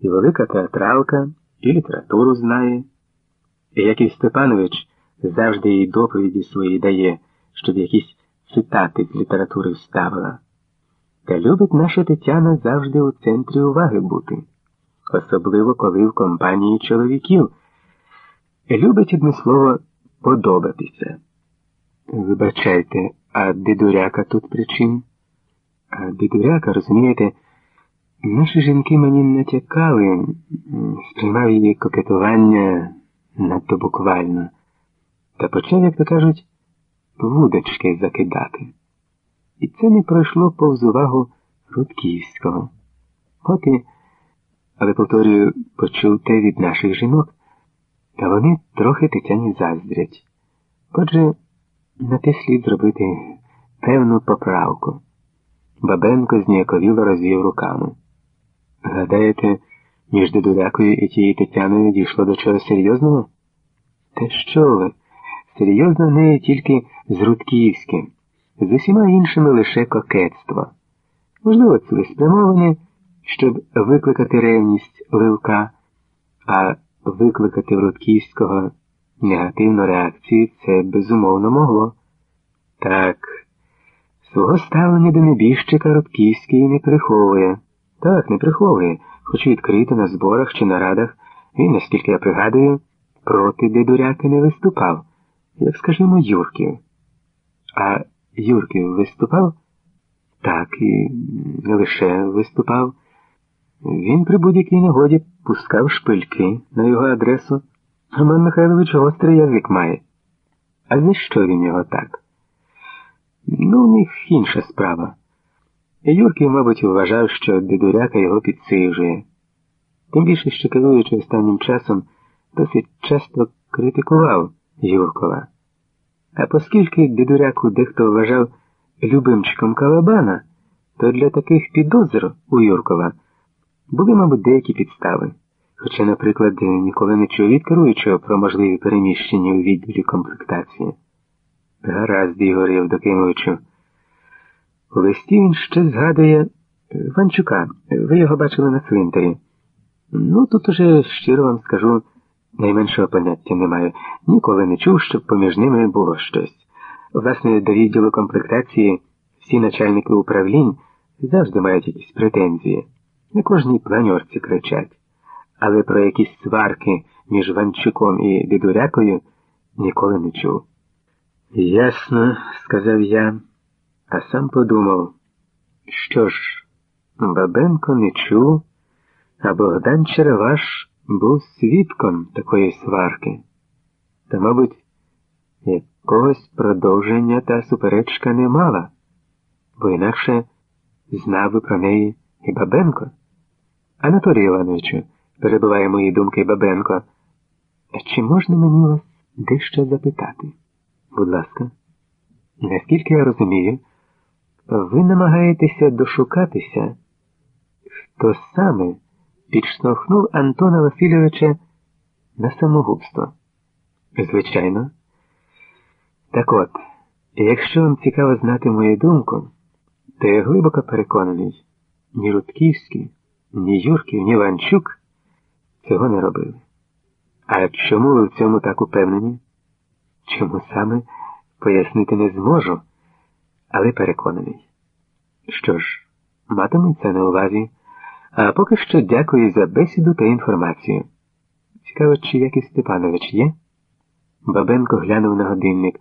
і велика театралка, і літературу знає. І Яків Степанович завжди їй доповіді свої дає, щоб якісь цитати з літератури вставила. Та любить наша Тетяна завжди у центрі уваги бути, особливо коли в компанії чоловіків. Любить одне слово подобатися. Вибачайте, а дидуряка тут при чим? А дидуряка, розумієте, наші жінки мені натякали, сприймав її кокетування надто буквально, та почав, як то кажуть, вудочки закидати. І це не пройшло повз увагу Рудківського. От і, але, повторюю, почув те від наших жінок, та вони трохи Тетяні заздрять. Отже, на те слід зробити певну поправку. Бабенко зніяковіло розвів руками. Гадаєте, між дедулякою і тією Тетяною дійшло до чогось серйозного? Та що ви? Серйозно неї тільки з Рудківським, з усіма іншими лише кокетство. Можливо, цілеспрямоване, щоб викликати ревність Ливка, а викликати в Рудківського негативну реакцію це безумовно могло. Так, свого ставлення до небіжчика Рудківський не приховує. Так, не приховує, хоч відкрито на зборах чи нарадах, він, наскільки я пригадую, проти дедуряки не виступав, як, скажімо, Юрків. А Юрків виступав? Так, і не лише виступав. Він при будь-якій нагоді пускав шпильки на його адресу. Роман Михайлович гострий язик має. А за що він його так? Ну, у них інша справа. Юрків, мабуть, вважав, що дедуряка його підсижує. Тим більше, що керуючи останнім часом, досить часто критикував Юркова. А оскільки дедуряку дехто вважав любимчиком Калабана, то для таких підозр у Юркова були, мабуть, деякі підстави. Хоча, наприклад, ніколи не чув від керуючого про можливі переміщення у відділі комплектації. Гаразд, Ігор Євдокимовичу. У листі він ще згадує Ванчука. Ви його бачили на цвинтарі. Ну, тут уже щиро вам скажу, найменшого поняття немає. Ніколи не чув, щоб поміж ними було щось. Власне, до відділу комплектації всі начальники управлінь завжди мають якісь претензії. На кожній планьорці кричать. Але про якісь сварки між Ванчуком і Дидурякою ніколи не чув. Ясно, сказав я, а сам подумав, що ж, Бабенко не чув, а Богдан Череваш був свідком такої сварки. Та, мабуть, якогось продовження та суперечка не мала, бо інакше знав би про неї і Бабенко. Анатолій Івановичу, перебуває мої думки Бабенко, чи можна мені вас дещо запитати? Будь ласка, наскільки я розумію, ви намагаєтеся дошукатися, хто саме підштовхнув Антона Васильовича на самогубство. Звичайно. Так от, якщо вам цікаво знати мою думку, то я глибоко переконаний, ні Рудківський, ні Юрків, ні Ванчук цього не робили. А чому ви в цьому так упевнені? Чому саме пояснити не зможу, але переконаний. Що ж, матиму це на увазі, а поки що дякую за бесіду та інформацію. Цікаво, чи Яків Степанович є? Бабенко глянув на годинник.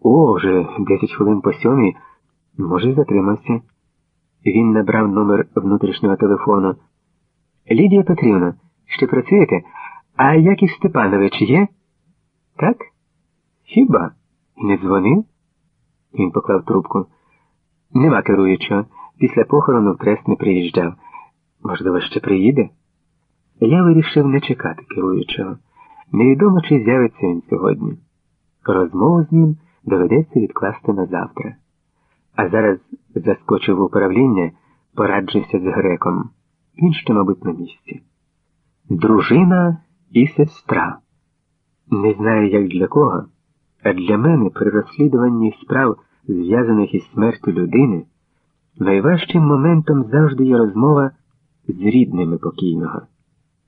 О, вже десять хвилин по сьомій. Може, затримався. Він набрав номер внутрішнього телефону. Лідія Петрівна, ще працюєте? А Яків Степанович є? Так? Хіба? Не дзвонив? Він поклав трубку. Нема керуючого. Після похорону в Трест не приїжджав. Можливо, ще приїде? Я вирішив не чекати керуючого. Невідомо, чи з'явиться він сьогодні. Розмову з ним доведеться відкласти на завтра. А зараз заскочив в управління, пораджився з греком. Він ще, мабуть, на місці. Дружина і сестра. Не знаю, як для кого, а для мене при розслідуванні справ, зв'язаних із смертю людини, найважчим моментом завжди є розмова з рідними покійного.